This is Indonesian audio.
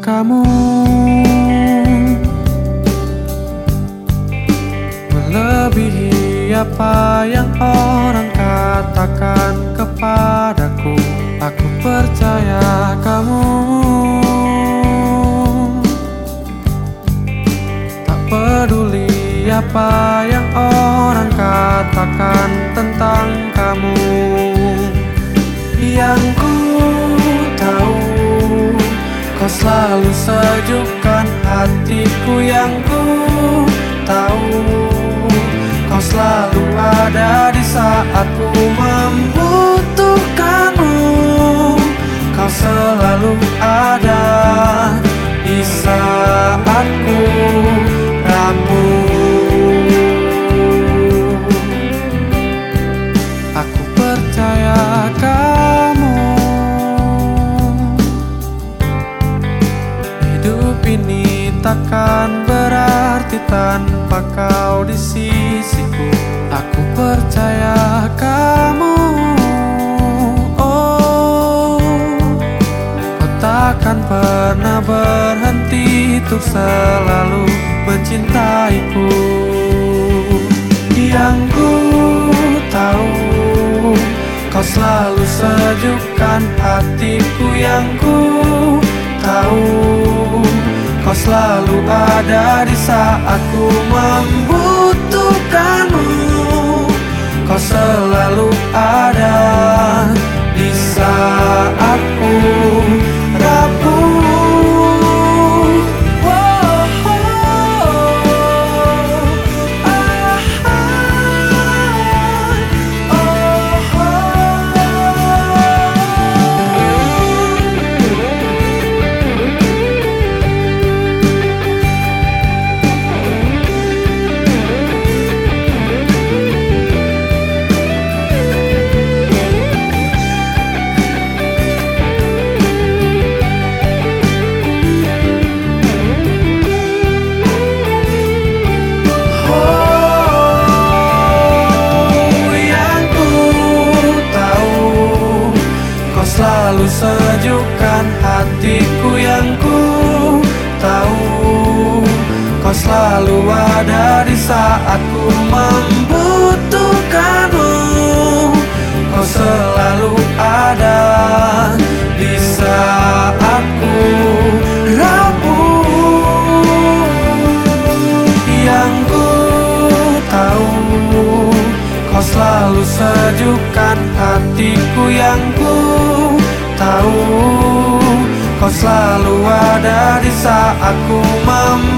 kamu. Melebihi apa yang orang katakan kepadaku Aku percaya kamu. Tak peduli apa yang orang katakan tentang kamu. Yang selalu sejukkan hatiku yang ku tahu. Kau selalu ada di saat takkan berarti tanpa kau di sisiku. Aku percaya kamu. Oh Kau takkan pernah berhenti Untuk selalu mencintaiku. Yang ku tahu Kau selalu sejukkan hatiku yang ku selalu ada di saat ku membutuhkanmu selalu ada di saat ku membutuhkanmu. Kau selalu ada di saat ku rapuh. Yang ku tahu Kau selalu sejukkan hatiku. Yang ku tahu Kau selalu ada di saat ku membutuhkanmu